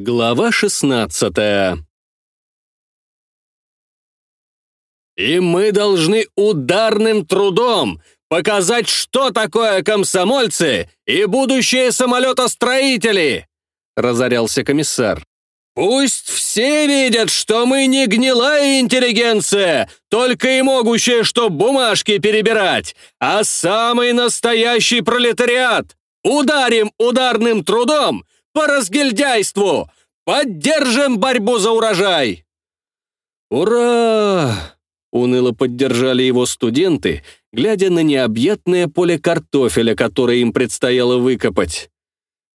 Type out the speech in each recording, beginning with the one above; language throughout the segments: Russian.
Глава 16 «И мы должны ударным трудом показать, что такое комсомольцы и будущие самолетостроители!» — разорялся комиссар. «Пусть все видят, что мы не гнилая интеллигенция, только и могущая, что бумажки перебирать, а самый настоящий пролетариат! Ударим ударным трудом по разгильдяйству! Поддержим борьбу за урожай!» «Ура!» — уныло поддержали его студенты, глядя на необъятное поле картофеля, которое им предстояло выкопать.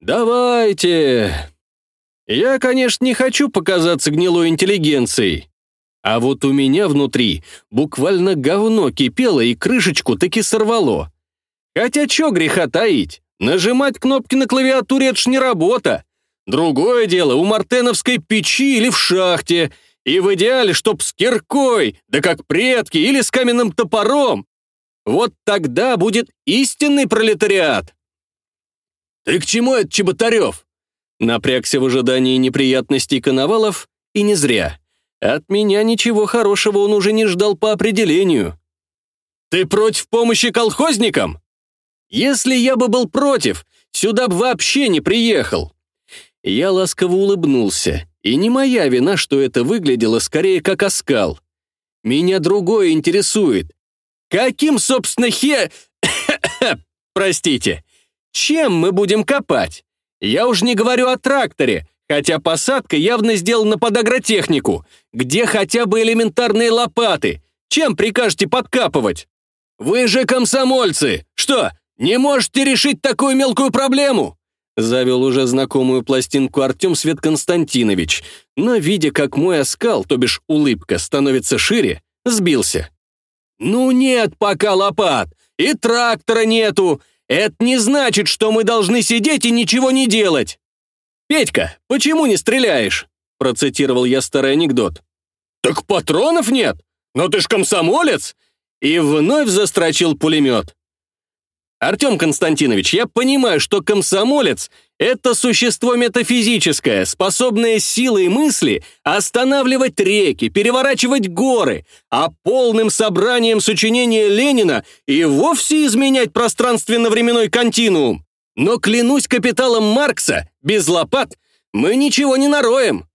«Давайте!» Я, конечно, не хочу показаться гнилой интеллигенцией. А вот у меня внутри буквально говно кипело и крышечку таки сорвало. Хотя чё греха таить? Нажимать кнопки на клавиатуре — это ж не работа. Другое дело у мартеновской печи или в шахте. И в идеале, чтоб с киркой, да как предки, или с каменным топором. Вот тогда будет истинный пролетариат. «Ты к чему это, Чеботарев?» Напрягся в ожидании неприятностей Коновалов, и не зря. От меня ничего хорошего он уже не ждал по определению. «Ты против помощи колхозникам?» Если я бы был против, сюда бы вообще не приехал. Я ласково улыбнулся, и не моя вина, что это выглядело скорее как оскал. Меня другое интересует. Каким, собственно, хе... Простите. Чем мы будем копать? Я уж не говорю о тракторе, хотя посадка явно сделана под агротехнику. Где хотя бы элементарные лопаты? Чем прикажете подкапывать? Вы же комсомольцы! Что, «Не можете решить такую мелкую проблему?» Завел уже знакомую пластинку Артем Свет Константинович, но, видя, как мой оскал, то бишь улыбка, становится шире, сбился. «Ну нет пока лопат, и трактора нету. Это не значит, что мы должны сидеть и ничего не делать. Петька, почему не стреляешь?» Процитировал я старый анекдот. «Так патронов нет? Но ты ж комсомолец!» И вновь застрочил пулемет. Артем Константинович, я понимаю, что комсомолец — это существо метафизическое, способное силой мысли останавливать реки, переворачивать горы, а полным собранием сочинения Ленина и вовсе изменять пространственно-временной континуум. Но клянусь капиталом Маркса, без лопат мы ничего не нароем.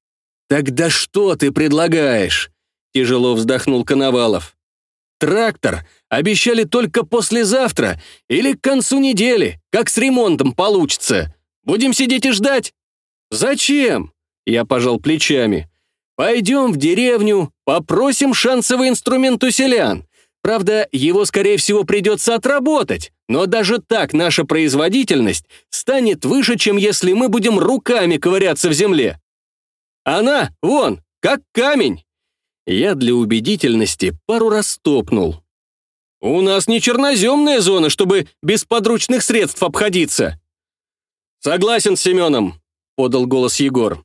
«Тогда что ты предлагаешь?» — тяжело вздохнул Коновалов. «Трактор Обещали только послезавтра или к концу недели, как с ремонтом получится. Будем сидеть и ждать?» «Зачем?» Я пожал плечами. «Пойдем в деревню, попросим шансовый инструмент у селян. Правда, его, скорее всего, придется отработать, но даже так наша производительность станет выше, чем если мы будем руками ковыряться в земле. Она, вон, как камень!» Я для убедительности пару раз топнул. «У нас не черноземная зона, чтобы без подручных средств обходиться». «Согласен с Семеном», — подал голос Егор.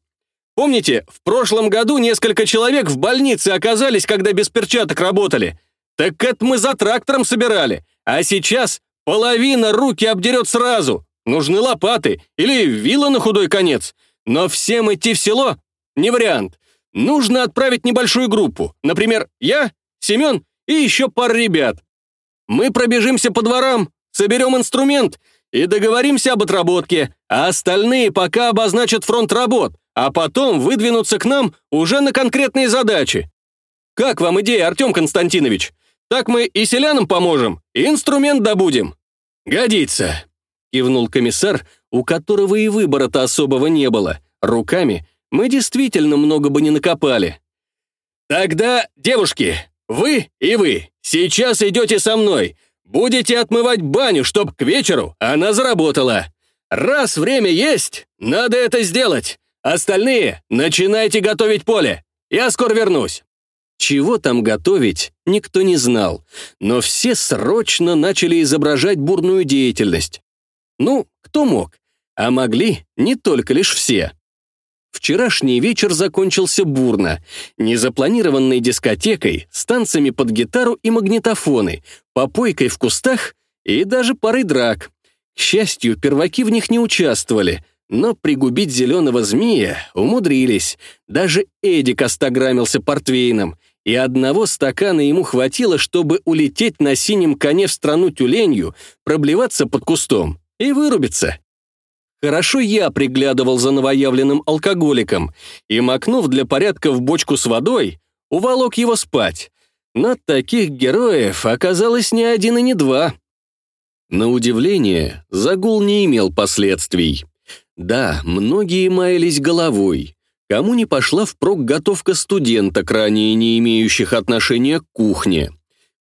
«Помните, в прошлом году несколько человек в больнице оказались, когда без перчаток работали? Так это мы за трактором собирали, а сейчас половина руки обдерет сразу. Нужны лопаты или вилла на худой конец. Но всем идти в село — не вариант. Нужно отправить небольшую группу. Например, я, Семен и еще пара ребят. Мы пробежимся по дворам, соберем инструмент и договоримся об отработке, а остальные пока обозначат фронт работ, а потом выдвинутся к нам уже на конкретные задачи. Как вам идея, Артем Константинович? Так мы и селянам поможем, и инструмент добудем». «Годится», — кивнул комиссар, у которого и выбора-то особого не было. Руками мы действительно много бы не накопали. «Тогда, девушки, вы и вы сейчас идете со мной. Будете отмывать баню, чтоб к вечеру она заработала. Раз время есть, надо это сделать. Остальные начинайте готовить поле. Я скоро вернусь». Чего там готовить, никто не знал, но все срочно начали изображать бурную деятельность. Ну, кто мог, а могли не только лишь все. Вчерашний вечер закончился бурно, незапланированной дискотекой, с танцами под гитару и магнитофоны, попойкой в кустах и даже парой драк. К счастью, перваки в них не участвовали, Но пригубить зеленого змея умудрились. Даже Эдик остаграмился портвейном, и одного стакана ему хватило, чтобы улететь на синем коне в страну тюленью, проблеваться под кустом и вырубиться. Хорошо я приглядывал за новоявленным алкоголиком и, макнув для порядка в бочку с водой, уволок его спать. Но таких героев оказалось не один и не два. На удивление, загул не имел последствий. Да, многие маялись головой. Кому не пошла впрок готовка студенток, ранее не имеющих отношения к кухне.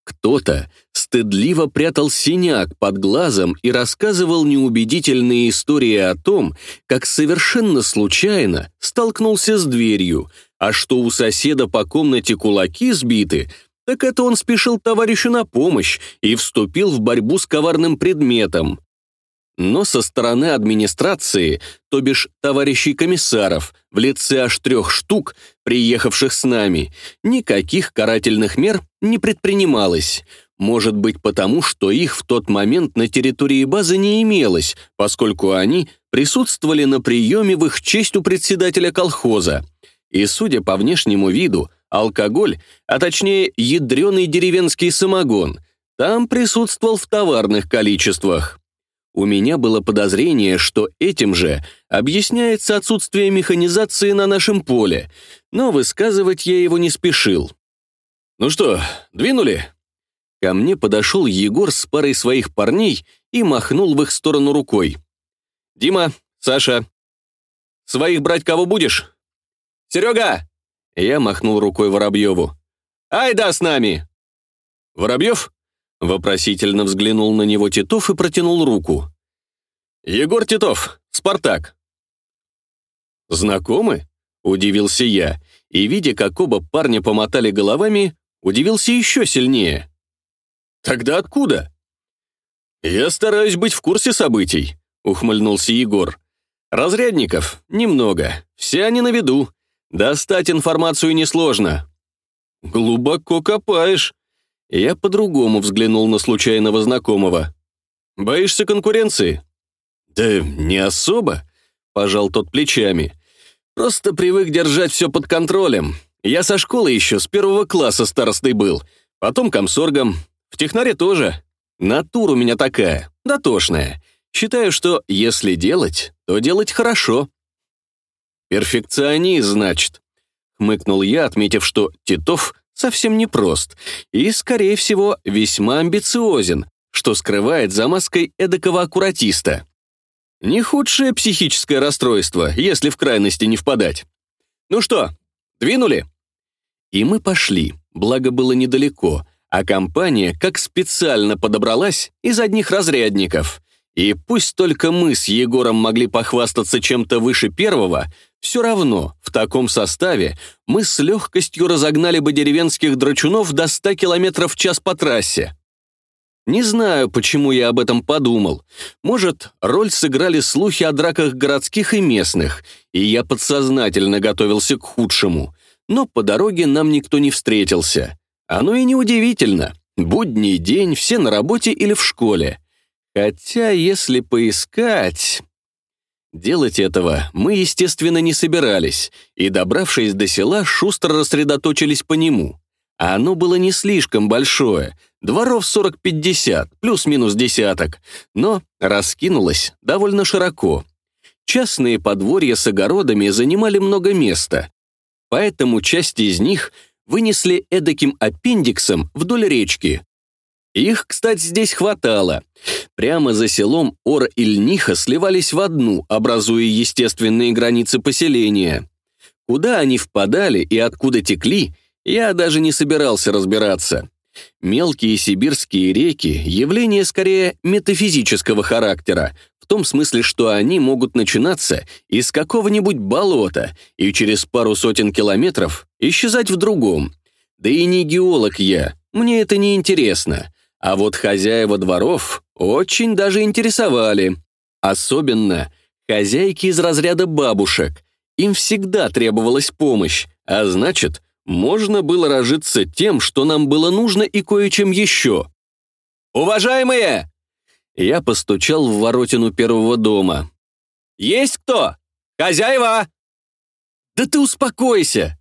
Кто-то стыдливо прятал синяк под глазом и рассказывал неубедительные истории о том, как совершенно случайно столкнулся с дверью, а что у соседа по комнате кулаки сбиты, так это он спешил товарищу на помощь и вступил в борьбу с коварным предметом. Но со стороны администрации, то бишь товарищей комиссаров, в лице аж трех штук, приехавших с нами, никаких карательных мер не предпринималось. Может быть потому, что их в тот момент на территории базы не имелось, поскольку они присутствовали на приеме в их честь у председателя колхоза. И, судя по внешнему виду, алкоголь, а точнее ядреный деревенский самогон, там присутствовал в товарных количествах. У меня было подозрение, что этим же объясняется отсутствие механизации на нашем поле, но высказывать я его не спешил. «Ну что, двинули?» Ко мне подошел Егор с парой своих парней и махнул в их сторону рукой. «Дима, Саша, своих брать кого будешь?» «Серега!» Я махнул рукой Воробьеву. «Ай да с нами!» «Воробьев?» Вопросительно взглянул на него Титов и протянул руку. «Егор Титов, Спартак». «Знакомы?» — удивился я, и, видя, как оба парня помотали головами, удивился еще сильнее. «Тогда откуда?» «Я стараюсь быть в курсе событий», — ухмыльнулся Егор. «Разрядников немного, все они на виду. Достать информацию несложно». «Глубоко копаешь», я по-другому взглянул на случайного знакомого. «Боишься конкуренции?» «Да не особо», — пожал тот плечами. «Просто привык держать все под контролем. Я со школы еще с первого класса старостой был, потом комсоргом, в технаре тоже. Натура у меня такая, дотошная. Считаю, что если делать, то делать хорошо». «Перфекционист, значит», — хмыкнул я, отметив, что Титов совсем непрост и, скорее всего, весьма амбициозен, что скрывает за маской эдакого аккуратиста. Не худшее психическое расстройство, если в крайности не впадать. Ну что, двинули? И мы пошли, благо было недалеко, а компания как специально подобралась из одних разрядников. И пусть только мы с Егором могли похвастаться чем-то выше первого, все равно, в таком составе мы с легкостью разогнали бы деревенских драчунов до 100 км в час по трассе. Не знаю, почему я об этом подумал. Может, роль сыграли слухи о драках городских и местных, и я подсознательно готовился к худшему. Но по дороге нам никто не встретился. Оно и неудивительно. Будний день, все на работе или в школе. Хотя, если поискать... Делать этого мы, естественно, не собирались, и, добравшись до села, шустро рассредоточились по нему. А оно было не слишком большое, дворов 40-50, плюс-минус десяток, но раскинулось довольно широко. Частные подворья с огородами занимали много места, поэтому часть из них вынесли эдаким аппендиксом вдоль речки, их, кстати, здесь хватало. Прямо за селом Ор и Льниха сливались в одну, образуя естественные границы поселения. Куда они впадали и откуда текли, я даже не собирался разбираться. Мелкие сибирские реки — явление скорее метафизического характера, в том смысле, что они могут начинаться из какого-нибудь болота и через пару сотен километров исчезать в другом. Да и не геолог я, мне это не интересно. А вот хозяева дворов очень даже интересовали. Особенно хозяйки из разряда бабушек. Им всегда требовалась помощь, а значит, можно было разжиться тем, что нам было нужно и кое-чем еще. «Уважаемые!» Я постучал в воротину первого дома. Есть кто? Хозяева!» «Да ты успокойся!»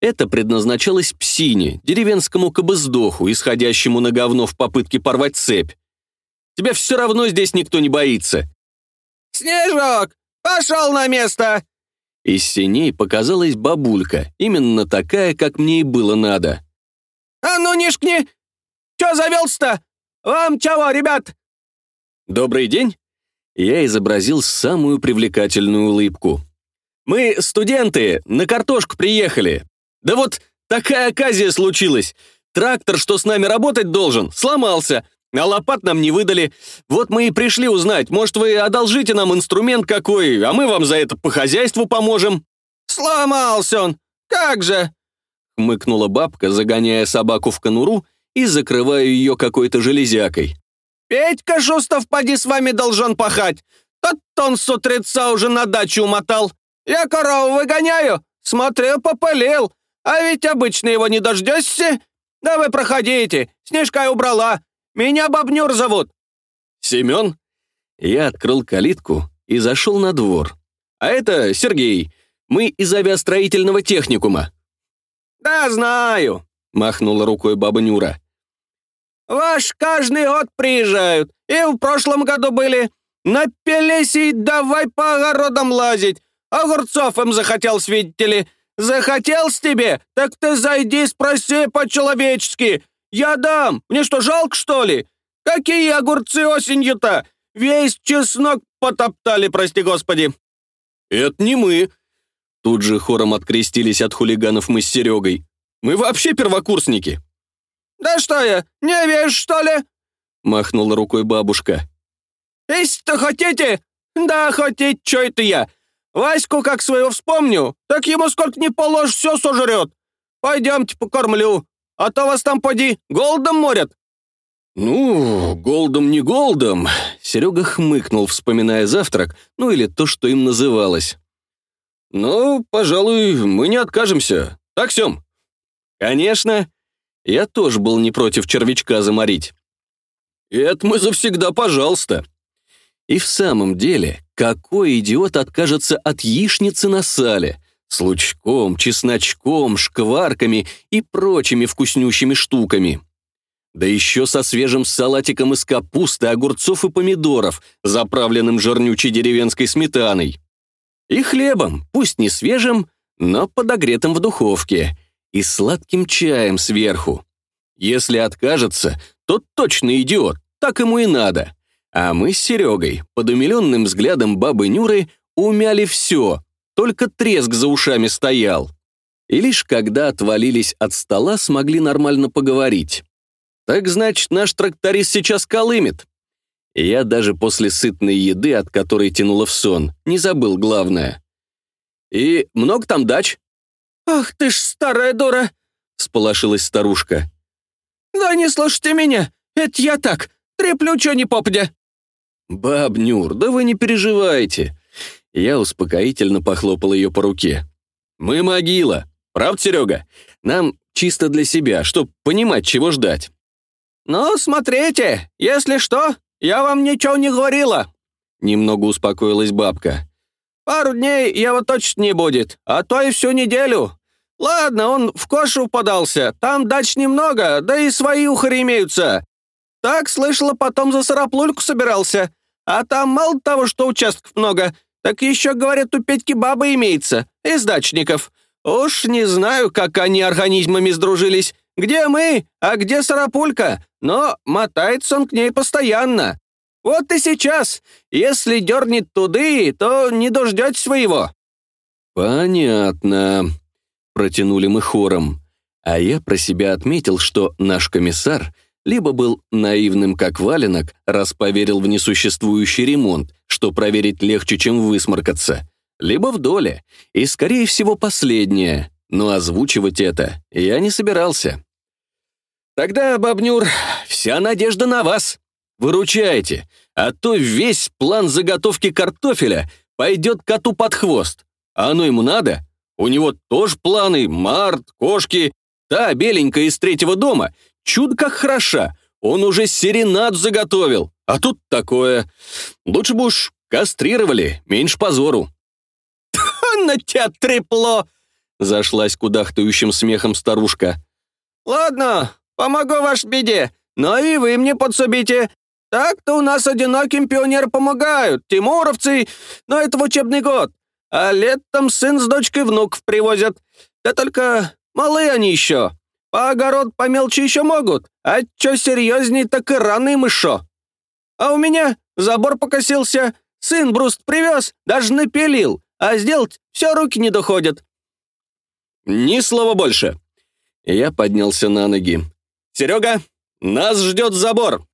Это предназначалось псине, деревенскому кобыздоху, исходящему на говно в попытке порвать цепь. Тебя все равно здесь никто не боится. «Снежок, пошел на место!» Из синей показалась бабулька, именно такая, как мне и было надо. «А ну, не шкни! Че завелся-то? Вам чего, ребят?» «Добрый день!» Я изобразил самую привлекательную улыбку. «Мы, студенты, на картошку приехали. Да вот такая оказия случилась. Трактор, что с нами работать должен, сломался, а лопат нам не выдали. Вот мы и пришли узнать, может, вы одолжите нам инструмент какой, а мы вам за это по хозяйству поможем». «Сломался он! Как же!» хмыкнула бабка, загоняя собаку в конуру и закрывая ее какой-то железякой. «Петька Шустов, поди с вами должен пахать. Тот он с утреца уже на дачу умотал. Я корову выгоняю, смотрю, попылил. А ведь обычно его не дождешься. Да вы проходите, Снежка убрала. Меня Бабнюр зовут». «Семен?» Я открыл калитку и зашел на двор. «А это Сергей. Мы из авиастроительного техникума». «Да знаю», — махнула рукой баба Нюра. «Ваш каждый год приезжают, и в прошлом году были. Напились и давай по огородам лазить. Огурцов им захотел, видите ли. Захотелось тебе? Так ты зайди, спроси по-человечески. Я дам. Мне что, жалко, что ли? Какие огурцы осенью-то? Весь чеснок потоптали, прости господи». «Это не мы». Тут же хором открестились от хулиганов мы с Серегой. «Мы вообще первокурсники». «Да что я, не веришь, что ли?» Махнула рукой бабушка. «Если-то хотите? Да, хотеть, что это я? Ваську как своего вспомню, так ему сколько не положь, все сожрет. Пойдемте покормлю, а то вас там, поди, голодом морят». «Ну, голдом не голдом», — Серега хмыкнул, вспоминая завтрак, ну или то, что им называлось. «Ну, пожалуй, мы не откажемся. Так, Сем?» «Конечно. Я тоже был не против червячка заморить». «Это мы завсегда, пожалуйста». И в самом деле, какой идиот откажется от яичницы на сале? С лучком, чесночком, шкварками и прочими вкуснющими штуками. Да еще со свежим салатиком из капусты, огурцов и помидоров, заправленным жирнючей деревенской сметаной. И хлебом, пусть не свежим, но подогретым в духовке. И сладким чаем сверху. Если откажется, то точно идиот, так ему и надо. А мы с Серегой, под умиленным взглядом бабы Нюры, умяли все, только треск за ушами стоял. И лишь когда отвалились от стола, смогли нормально поговорить. Так значит, наш тракторист сейчас колымет. Я даже после сытной еды, от которой тянуло в сон, не забыл главное. «И много там дач?» «Ах ты ж старая дура!» — сполошилась старушка. «Да не слушайте меня, это я так, треплю чё не попадя». «Баб Нюр, да вы не переживайте. Я успокоительно похлопал ее по руке. «Мы могила. Правда, Серега? Нам чисто для себя, чтоб понимать, чего ждать». «Ну, смотрите, если что, я вам ничего не говорила», — немного успокоилась бабка. «Пару дней его точно не будет, а то и всю неделю. Ладно, он в кошу подался, там дач немного, да и свои ухари имеются. Так, слышала, потом за сараплульку собирался, а там мало того, что участков много, так еще, говорят, у Петьки баба имеется, из дачников. Уж не знаю, как они организмами сдружились. Где мы, а где Сарапулька? Но мотается он к ней постоянно. Вот и сейчас. Если дернет туды, то не дождетесь своего». «Понятно», — протянули мы хором. А я про себя отметил, что наш комиссар — либо был наивным как валенок, раз поверил в несуществующий ремонт, что проверить легче, чем высморкаться, либо в доле, и, скорее всего, последнее, но озвучивать это я не собирался. «Тогда, бабнюр, вся надежда на вас. Выручайте, а то весь план заготовки картофеля пойдет коту под хвост. А оно ему надо? У него тоже планы, март, кошки. Та беленькая из третьего дома Чудо как хороша. Он уже серенад заготовил. А тут такое. Лучше бы уж кастрировали, меньше позору». «На тебя трепло!» — зашлась кудахтающим смехом старушка. «Ладно, помогу ваш беде, но и вы мне подсобите. Так-то у нас одиноким пионеры помогают, тимуровцы, но это в учебный год. А летом сын с дочкой внуков привозят. Да только малые они еще. По огород по мелочи еще могут, а что серьезней, так и рано им. А у меня забор покосился, сын бруст привез, даже напилил, а сделать все руки не доходят. Ни слова больше. Я поднялся на ноги. «Серега, нас ждет забор!»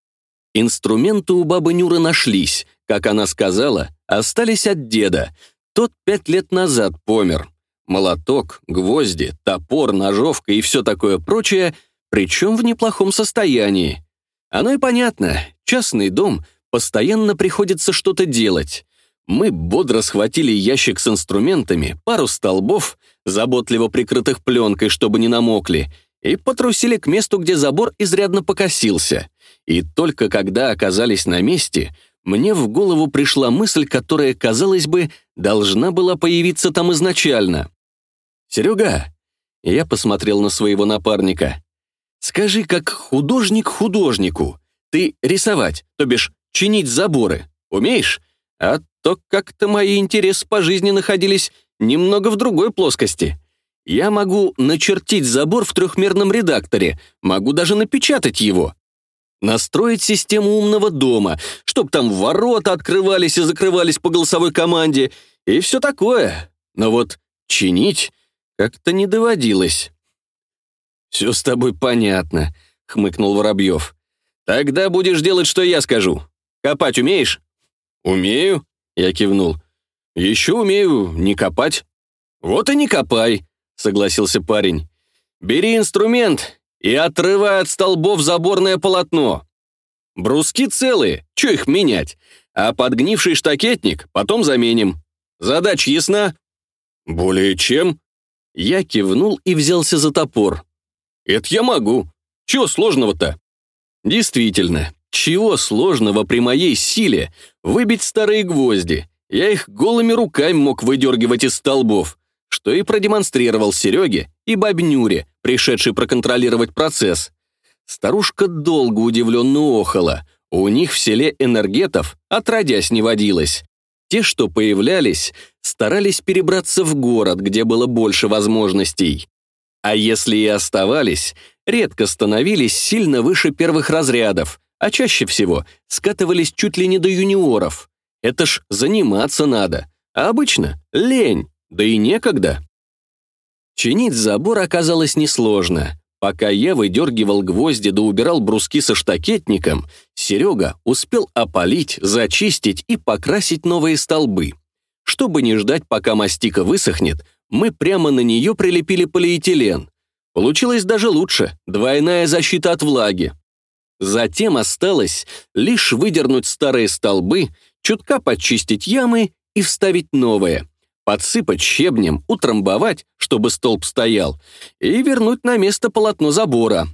Инструменты у бабы Нюры нашлись. Как она сказала, остались от деда. Тот пять лет назад помер. Молоток, гвозди, топор, ножовка и все такое прочее, причем в неплохом состоянии. Оно и понятно, частный дом, постоянно приходится что-то делать. Мы бодро схватили ящик с инструментами, пару столбов, заботливо прикрытых пленкой, чтобы не намокли, и потрусили к месту, где забор изрядно покосился. И только когда оказались на месте, мне в голову пришла мысль, которая, казалось бы, должна была появиться там изначально. «Серега!» Я посмотрел на своего напарника. «Скажи, как художник художнику, ты рисовать, то бишь чинить заборы, умеешь? А то как-то мои интересы по жизни находились немного в другой плоскости. Я могу начертить забор в трехмерном редакторе, могу даже напечатать его. Настроить систему умного дома, чтоб там ворота открывались и закрывались по голосовой команде, и все такое. Но вот чинить как-то не доводилось. «Все с тобой понятно», — хмыкнул Воробьев. «Тогда будешь делать, что я скажу. Копать умеешь?» «Умею», — я кивнул. «Еще умею не копать». «Вот и не копай», — согласился парень. «Бери инструмент и отрывай от столбов заборное полотно. Бруски целые, что их менять? А подгнивший штакетник потом заменим. Задача ясна?» «Более чем». Я кивнул и взялся за топор. «Это я могу. Чего сложного-то?» «Действительно, чего сложного при моей силе выбить старые гвозди? Я их голыми руками мог выдергивать из столбов, что и продемонстрировал Сереге и бабнюре, пришедшей проконтролировать процесс. Старушка долго удивленно охала. У них в селе энергетов отродясь не водилось. Те, что появлялись, старались перебраться в город, где было больше возможностей. А если и оставались, редко становились сильно выше первых разрядов, а чаще всего скатывались чуть ли не до юниоров. Это ж заниматься надо, а обычно лень, да и некогда. Чинить забор оказалось несложно. Пока я выдергивал гвозди да убирал бруски со штакетником, Серега успел опалить, зачистить и покрасить новые столбы. Чтобы не ждать, пока мастика высохнет, мы прямо на нее прилепили полиэтилен. Получилось даже лучше, двойная защита от влаги. Затем осталось лишь выдернуть старые столбы, чутка подчистить ямы и вставить новые подсыпать щебнем, утрамбовать, чтобы столб стоял, и вернуть на место полотно забора.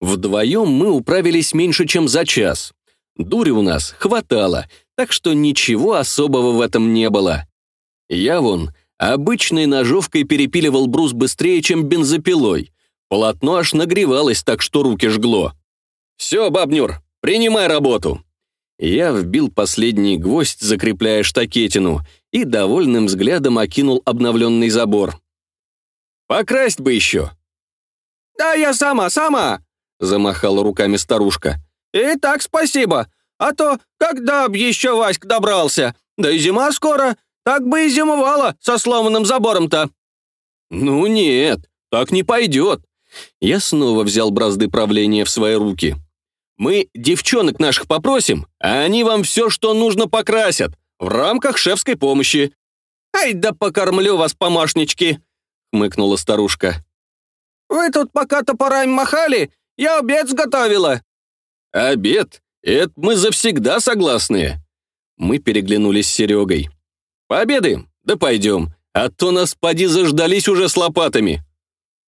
Вдвоем мы управились меньше, чем за час. Дури у нас хватало, так что ничего особого в этом не было. Я вон обычной ножовкой перепиливал брус быстрее, чем бензопилой. Полотно аж нагревалось так, что руки жгло. «Все, бабнюр, принимай работу!» Я вбил последний гвоздь, закрепляя штакетину, и довольным взглядом окинул обновленный забор. «Покрасть бы еще!» «Да я сама, сама!» — замахала руками старушка. «И так спасибо, а то когда б еще Васька добрался? Да и зима скоро, так бы и зимовала со сломанным забором-то». «Ну нет, так не пойдет». Я снова взял бразды правления в свои руки. Мы девчонок наших попросим, а они вам все, что нужно, покрасят, в рамках шефской помощи». «Ай да покормлю вас, помощнички!» — хмыкнула старушка. «Вы тут пока топорами махали, я обед сготовила». «Обед? Это мы завсегда согласны». Мы переглянулись с Серегой. «Пообедаем? Да пойдем, а то нас поди заждались уже с лопатами».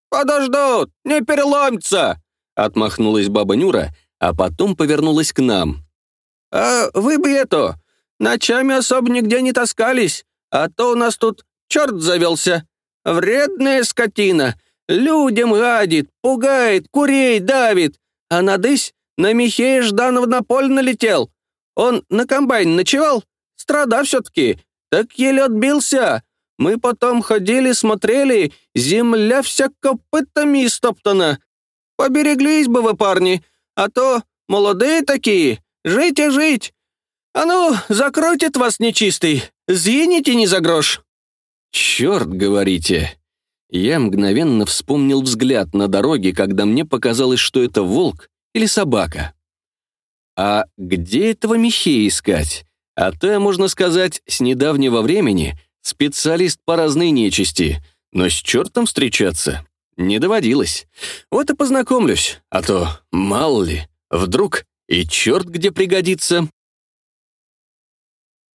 «Подождут, не переломится!» — отмахнулась баба Нюра а потом повернулась к нам. «А вы бы это, Ночами особо нигде не таскались, а то у нас тут черт завелся. Вредная скотина. Людям гадит, пугает, курей давит. А надысь на Михея Жданова на поле налетел. Он на комбайн ночевал? Страда все-таки. Так еле отбился. Мы потом ходили, смотрели, земля вся копытами истоптана. Побереглись бы вы, парни, а то молодые такие, жить и жить. А ну, закройтет вас нечистый, сгините не за грош». «Черт, говорите!» Я мгновенно вспомнил взгляд на дороге, когда мне показалось, что это волк или собака. А где этого Михея искать? А то можно сказать, с недавнего времени специалист по разной нечисти, но с чертом встречаться не доводилось. Вот и познакомлюсь, а то, мало ли, вдруг и черт где пригодится.